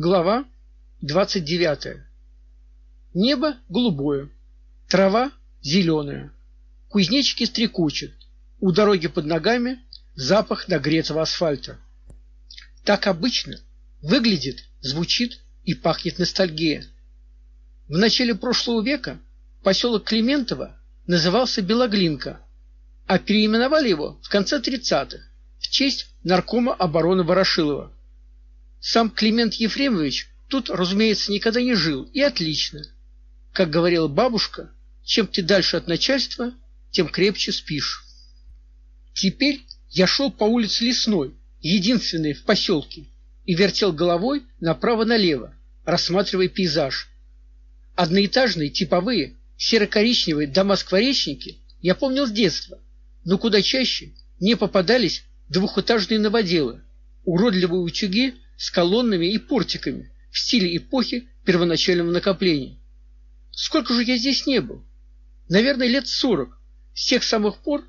Глава 29. Небо голубое, трава зеленая, кузнечики стрекочут, у дороги под ногами запах нагретого асфальта. Так обычно выглядит, звучит и пахнет ностальгия. В начале прошлого века поселок Климентово назывался Белоглинка, а переименовали его в конце 30-х в честь наркома обороны Ворошилова. Сам Климент Ефремович тут, разумеется, никогда не жил, и отлично. Как говорила бабушка, чем ты дальше от начальства, тем крепче спишь. Теперь я шел по улице Лесной, единственной в поселке, и вертел головой направо-налево, рассматривая пейзаж. Одноэтажные, типовые, серо-коричневые дома-скворечники я помнил с детства, но куда чаще мне попадались двухэтажные новоделы, уродливые утюги с колоннами и портиками в стиле эпохи первоначального накопления. Сколько же я здесь не был? Наверное, лет сорок, с тех самых пор,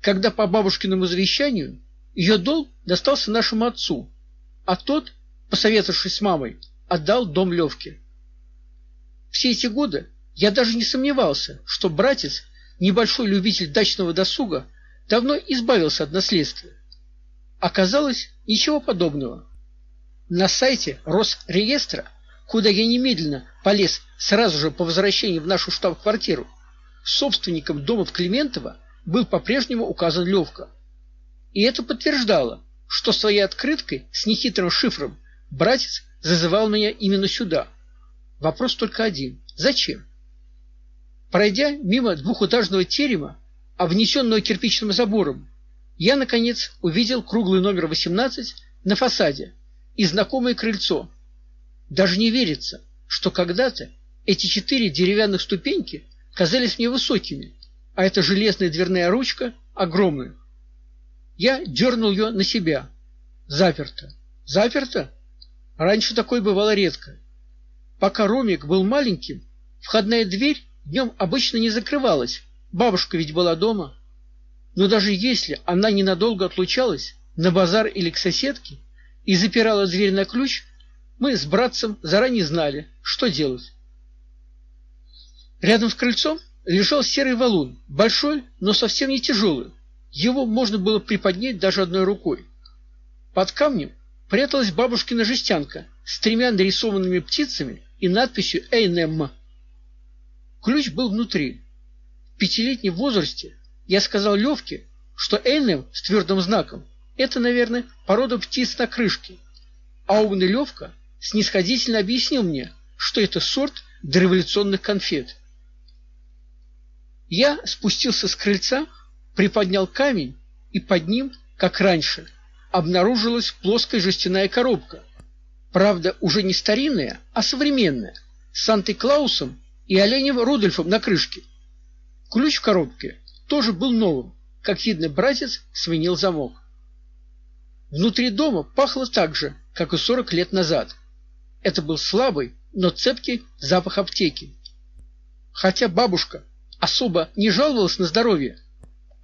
когда по бабушкиному завещанию ее дом достался нашему отцу, а тот, посоветовавшись с мамой, отдал дом Левке. Все эти годы я даже не сомневался, что братец, небольшой любитель дачного досуга, давно избавился от наследства. Оказалось, ничего подобного. На сайте Росреестра, куда я немедленно полез сразу же по возвращении в нашу штаб-квартиру, собственником дома в Климентово был по-прежнему указан Левка. И это подтверждало, что своей открыткой с нехитрым шифром братец зазывал меня именно сюда. Вопрос только один: зачем? Пройдя мимо двухэтажного терема, обнесенного кирпичным забором, я наконец увидел круглый номер 18 на фасаде и знакомое крыльцо. Даже не верится, что когда-то эти четыре деревянных ступеньки казались мне высокими, а эта железная дверная ручка огромная. Я дернул ее на себя. Заперто. Заперто? Раньше такое бывало редко. Пока Ромик был маленьким, входная дверь днем обычно не закрывалась. Бабушка ведь была дома. Но даже если она ненадолго отлучалась на базар или к соседке, и запирала дверь на ключ, мы с братцем заранее знали, что делать. Рядом с крыльцом лежал серый валун, большой, но совсем не тяжелый. Его можно было приподнять даже одной рукой. Под камнем пряталась бабушкина жестянка с тремя нарисованными птицами и надписью «Эйнем». Ключ был внутри. В пятилетнем возрасте я сказал Левке, что Эйнем с твердым знаком это, наверное, порода птиц на крышке. А умный Левка снисходительно объяснил мне, что это сорт дореволюционных конфет. Я спустился с крыльца, приподнял камень, и под ним, как раньше, обнаружилась плоская жестяная коробка. Правда, уже не старинная, а современная, с Сантой-Клаусом и оленем Рудольфом на крышке. Ключ в коробке тоже был новым, как видно, братец сменил замок. Внутри дома пахло так же, как и сорок лет назад. Это был слабый, но цепкий запах аптеки. Хотя бабушка особо не жаловалась на здоровье,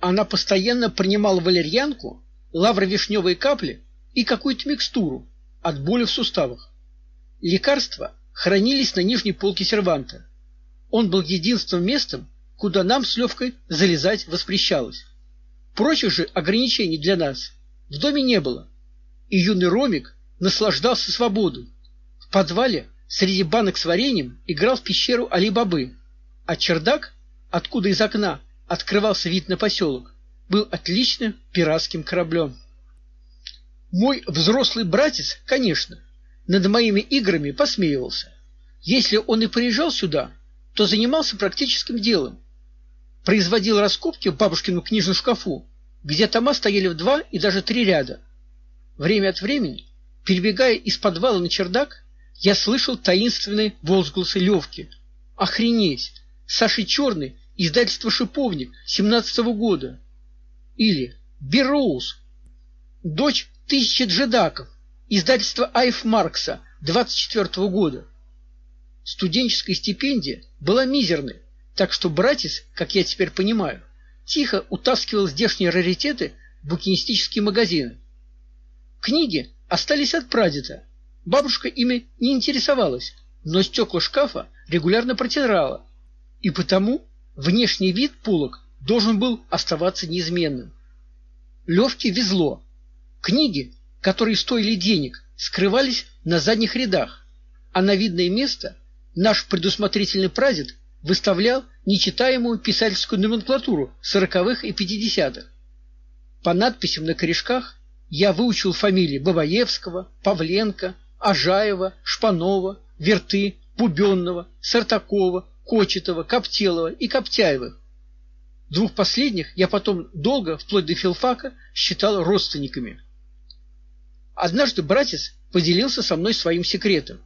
она постоянно принимала валерьянку, лавровишневые капли и какую-то микстуру от боли в суставах. Лекарства хранились на нижней полке серванта. Он был единственным местом, куда нам с Левкой залезать воспрещалось. Прочих же ограничений для нас в доме не было, и юный Ромик наслаждался свободой. В подвале среди банок с вареньем играл в пещеру Али-Бабы, а чердак, откуда из окна открывался вид на поселок, был отличным пиратским кораблем. Мой взрослый братец, конечно, над моими играми посмеивался. Если он и приезжал сюда, то занимался практическим делом. Производил раскопки в бабушкином книжном шкафу где тома стояли в два и даже три ряда. Время от времени, перебегая из подвала на чердак, я слышал таинственные возгласы Левки. Охренеть! Саши Черный, издательство Шиповник, семнадцатого года. Или Бероуз, дочь тысячи джедаков, издательство Айф Маркса, двадцать четвертого года. Студенческая стипендия была мизерной, так что братец, как я теперь понимаю, тихо утаскивал здешние раритеты в букинистические магазины. Книги остались от прадеда, Бабушка ими не интересовалась, но стекла шкафа регулярно протирала, и потому внешний вид полок должен был оставаться неизменным. Левке везло. Книги, которые стоили денег, скрывались на задних рядах, а на видное место наш предусмотрительный прадед выставлял нечитаемую писательскую номенклатуру сороковых и пятидесятых. По надписям на корешках я выучил фамилии Бабаевского, Павленко, Ажаева, Шпанова, Верты, Бубенного, Сартакова, Кочетова, Коптелова и Коптяевых. Двух последних я потом долго, вплоть до филфака, считал родственниками. Однажды братец поделился со мной своим секретом.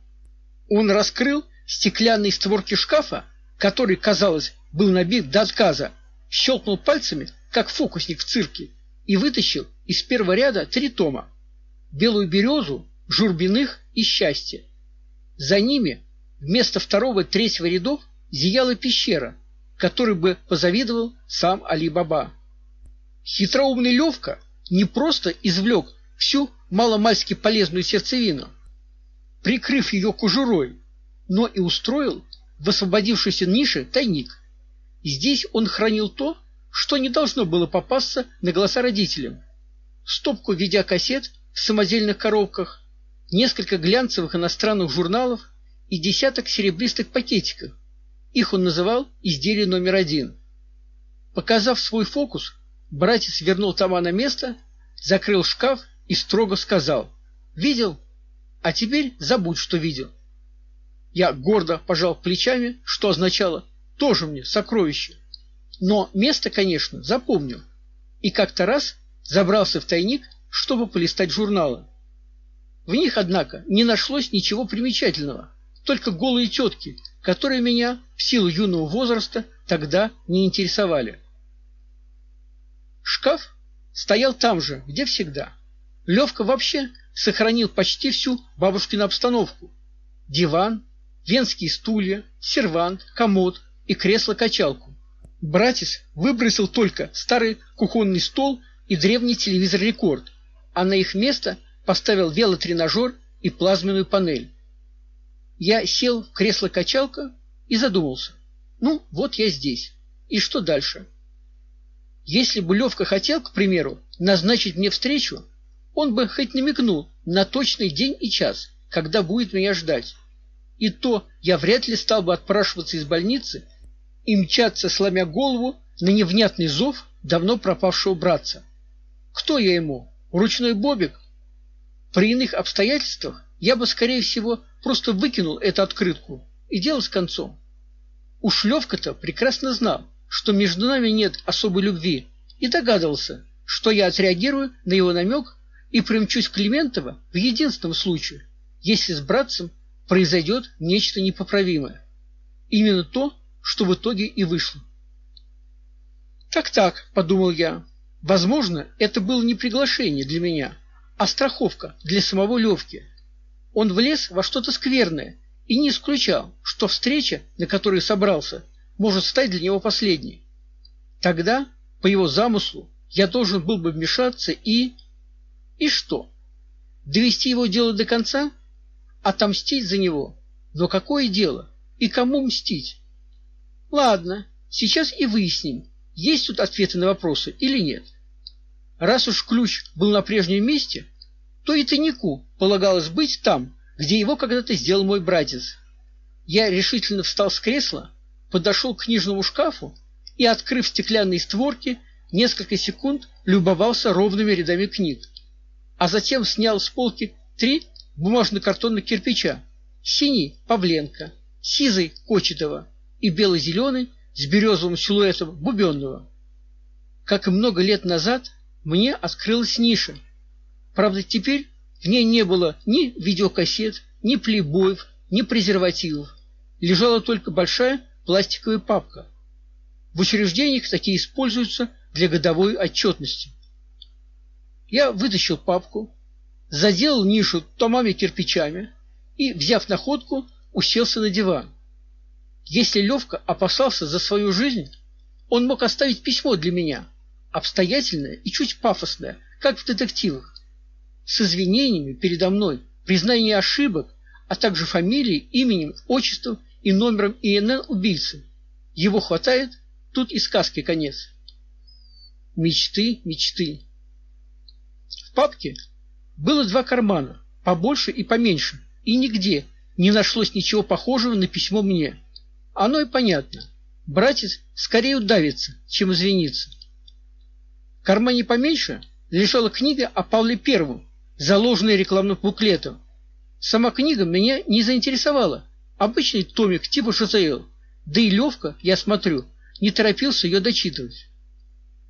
Он раскрыл стеклянные створки шкафа, который, казалось, был набит до отказа, щелкнул пальцами, как фокусник в цирке, и вытащил из первого ряда три тома: Белую березу, Журбиных и Счастье. За ними вместо второго и третьего рядов зияла пещера, которой бы позавидовал сам Али-Баба. Хитроумный Левка не просто извлек всю маломальски полезную сердцевину, прикрыв ее кожурой, но и устроил в освободившейся нише тайник. Здесь он хранил то, что не должно было попасться на глаза родителям. Стопку видеокассет в самодельных коробках, несколько глянцевых иностранных журналов и десяток серебристых пакетиков. Их он называл изделие номер один. Показав свой фокус, братец вернул тома на место, закрыл шкаф и строго сказал: "Видел? А теперь забудь, что видел". Я гордо пожал плечами, что означало: "Тоже мне сокровище". Но место, конечно, запомнил. И как-то раз забрался в тайник, чтобы полистать журналы. В них, однако, не нашлось ничего примечательного, только голые тетки, которые меня в силу юного возраста тогда не интересовали. Шкаф стоял там же, где всегда. Левка вообще сохранил почти всю бабушкину обстановку: диван, венские стулья, сервант, комод и кресло-качалку. Братец выбросил только старый кухонный стол и древний телевизор Рекорд, а на их место поставил велотренажер и плазменную панель. Я сел в кресло-качалка и задумался. Ну, вот я здесь. И что дальше? Если бы Левка хотел, к примеру, назначить мне встречу, он бы хоть намекнул на точный день и час, когда будет меня ждать. И то я вряд ли стал бы отпрашиваться из больницы и мчаться, сломя голову, на невнятный зов давно пропавшего братца. Кто я ему? Ручной бобик? При иных обстоятельствах я бы, скорее всего, просто выкинул эту открытку и дело с концом. Уж Левка-то прекрасно знал, что между нами нет особой любви, и догадывался, что я отреагирую на его намек и примчусь к Климентова в единственном случае, если с братцем произойдет нечто непоправимое. Именно то, что в итоге и вышло. Так-так, подумал я. Возможно, это было не приглашение для меня, а страховка для самого Левки. Он влез во что-то скверное и не исключал, что встреча, на которую собрался, может стать для него последней. Тогда, по его замыслу, я должен был бы вмешаться и и что? Довести его дело до конца, отомстить за него. Но какое дело? И кому мстить? Ладно, сейчас и выясним, есть тут ответы на вопросы или нет. Раз уж ключ был на прежнем месте, то и тайнику полагалось быть там, где его когда-то сделал мой братец. Я решительно встал с кресла, подошел к книжному шкафу и, открыв стеклянные створки, несколько секунд любовался ровными рядами книг, а затем снял с полки три бумажно-картонных кирпича: синий Павленко, сизый Кочетова и бело-зеленый с березовым силуэтом бубенного. Как и много лет назад, мне открылась ниша. Правда, теперь в ней не было ни видеокассет, ни плейбоев, ни презервативов. Лежала только большая пластиковая папка. В учреждениях такие используются для годовой отчетности. Я вытащил папку, заделал нишу томами-кирпичами и, взяв находку, уселся на диван. Если Левка опасался за свою жизнь, он мог оставить письмо для меня, обстоятельное и чуть пафосное, как в детективах, с извинениями передо мной признание ошибок, а также фамилией, именем, отчеством и номером ИНН убийцы. Его хватает, тут и сказки конец. Мечты, мечты. В папке было два кармана, побольше и поменьше, и нигде не нашлось ничего похожего на письмо мне. Оно и понятно. Братец скорее удавится, чем извинится. В кармане поменьше лежала книга о Павле Первом, заложенная рекламным буклетом. Сама книга меня не заинтересовала. Обычный томик типа ШЗЛ. Да и Левка, я смотрю, не торопился ее дочитывать.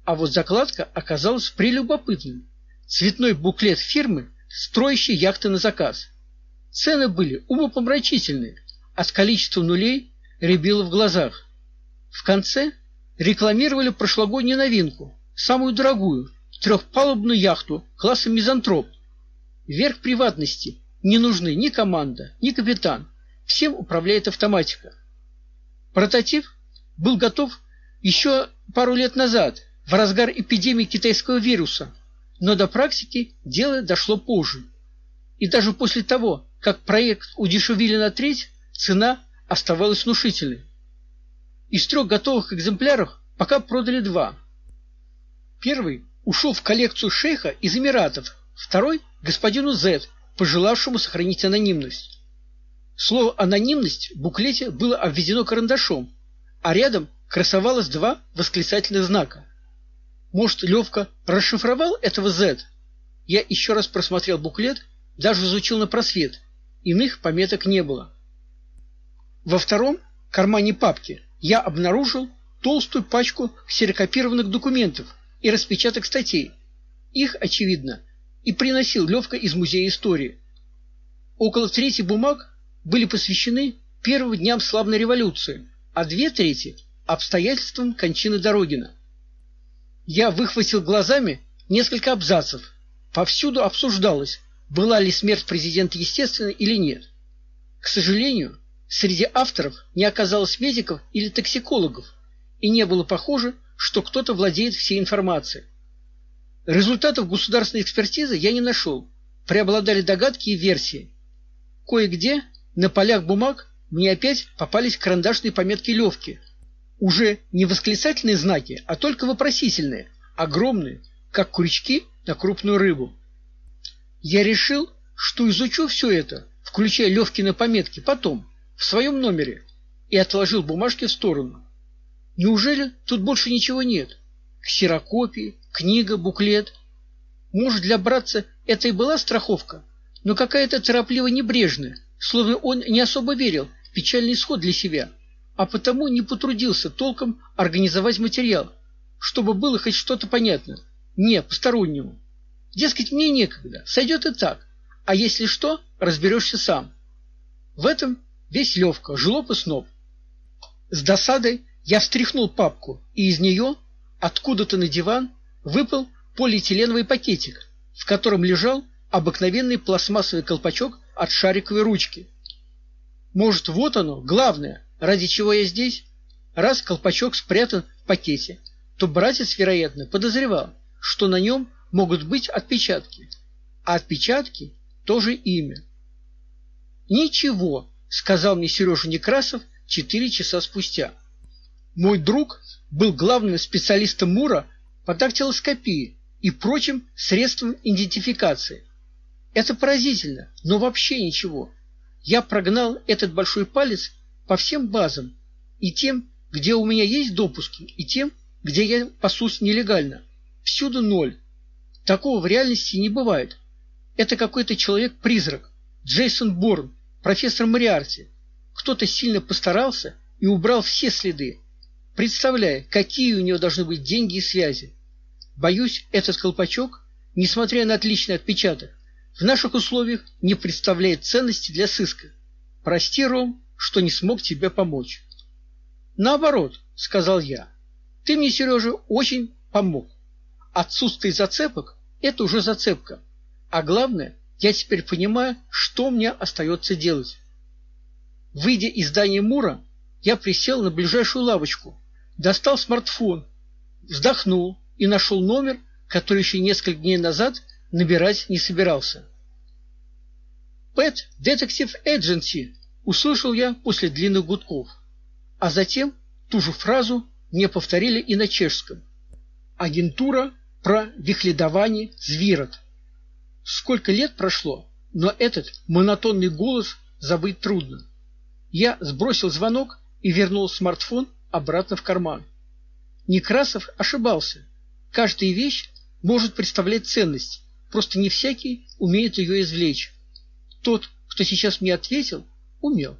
А вот закладка оказалась прелюбопытной. Цветной буклет фирмы, строящей яхты на заказ. Цены были умопомрачительные, а с количеством нулей рябило в глазах. В конце рекламировали прошлогоднюю новинку, самую дорогую, трехпалубную яхту класса мизантроп. Верх приватности не нужны ни команда, ни капитан. Всем управляет автоматика. Прототип был готов еще пару лет назад, в разгар эпидемии китайского вируса, но до практики дело дошло позже. И даже после того, как проект удешевили на треть, цена оставалась внушительной. Из трех готовых экземпляров пока продали два. Первый ушел в коллекцию шейха из Эмиратов, второй господину Z, пожелавшему сохранить анонимность. Слово анонимность в буклете было обведено карандашом, а рядом красовалось два восклицательных знака. Может, Левка расшифровал этого Z? Я еще раз просмотрел буклет, даже изучил на просвет. Иных пометок не было. Во втором кармане папки я обнаружил толстую пачку ксерокопированных документов и распечаток статей. Их, очевидно, и приносил Левка из музея истории. Около трети бумаг были посвящены первым дням славной революции, а две трети обстоятельствам кончины Дорогина. Я выхватил глазами несколько абзацев. Повсюду обсуждалось, была ли смерть президента естественной или нет. К сожалению, среди авторов не оказалось медиков или токсикологов, и не было похоже, что кто-то владеет всей информацией. Результатов государственной экспертизы я не нашел. Преобладали догадки и версии. Кое-где на полях бумаг мне опять попались карандашные пометки Левки. Уже не восклицательные знаки, а только вопросительные, огромные, как крючки на крупную рыбу. Я решил, что изучу все это, включая Левкины пометки, потом, в своем номере, и отложил бумажки в сторону. Неужели тут больше ничего нет? Ксерокопии, книга, буклет. Может, для братца это и была страховка, но какая-то торопливо небрежная, словно он не особо верил в печальный исход для себя, а потому не потрудился толком организовать материал, чтобы было хоть что-то понятно, не постороннему. Дескать, мне некогда, сойдет и так. А если что, разберешься сам. В этом весь Левка, жлоб и сноб. С досадой я встряхнул папку, и из нее, откуда-то на диван, выпал полиэтиленовый пакетик, в котором лежал обыкновенный пластмассовый колпачок от шариковой ручки. Может, вот оно, главное, ради чего я здесь? Раз колпачок спрятан в пакете, то братец, вероятно, подозревал, что на нем могут быть отпечатки, а отпечатки тоже имя. Ничего, сказал мне Сережа Некрасов четыре часа спустя. Мой друг был главным специалистом Мура по дактилоскопии и прочим средствам идентификации. Это поразительно, но вообще ничего. Я прогнал этот большой палец по всем базам, и тем, где у меня есть допуски, и тем, где я пасусь нелегально. Всюду ноль. Такого в реальности не бывает. Это какой-то человек-призрак. Джейсон Борн, профессор Мариарти. Кто-то сильно постарался и убрал все следы. Представляя, какие у него должны быть деньги и связи. Боюсь, этот колпачок, несмотря на отличный отпечаток, в наших условиях не представляет ценности для сыска. Прости, Ром, что не смог тебе помочь. Наоборот, сказал я. Ты мне, Сережа, очень помог. Отсутствие зацепок это уже зацепка. А главное, я теперь понимаю, что мне остается делать. Выйдя из здания Мура, я присел на ближайшую лавочку, достал смартфон, вздохнул и нашел номер, который еще несколько дней назад набирать не собирался. Pet Detective Agency, услышал я после длинных гудков. А затем ту же фразу мне повторили и на чешском. Агентура про вихледование зверот. Сколько лет прошло, но этот монотонный голос забыть трудно. Я сбросил звонок и вернул смартфон обратно в карман. Некрасов ошибался. Каждая вещь может представлять ценность, просто не всякий умеет ее извлечь. Тот, кто сейчас мне ответил, o meu.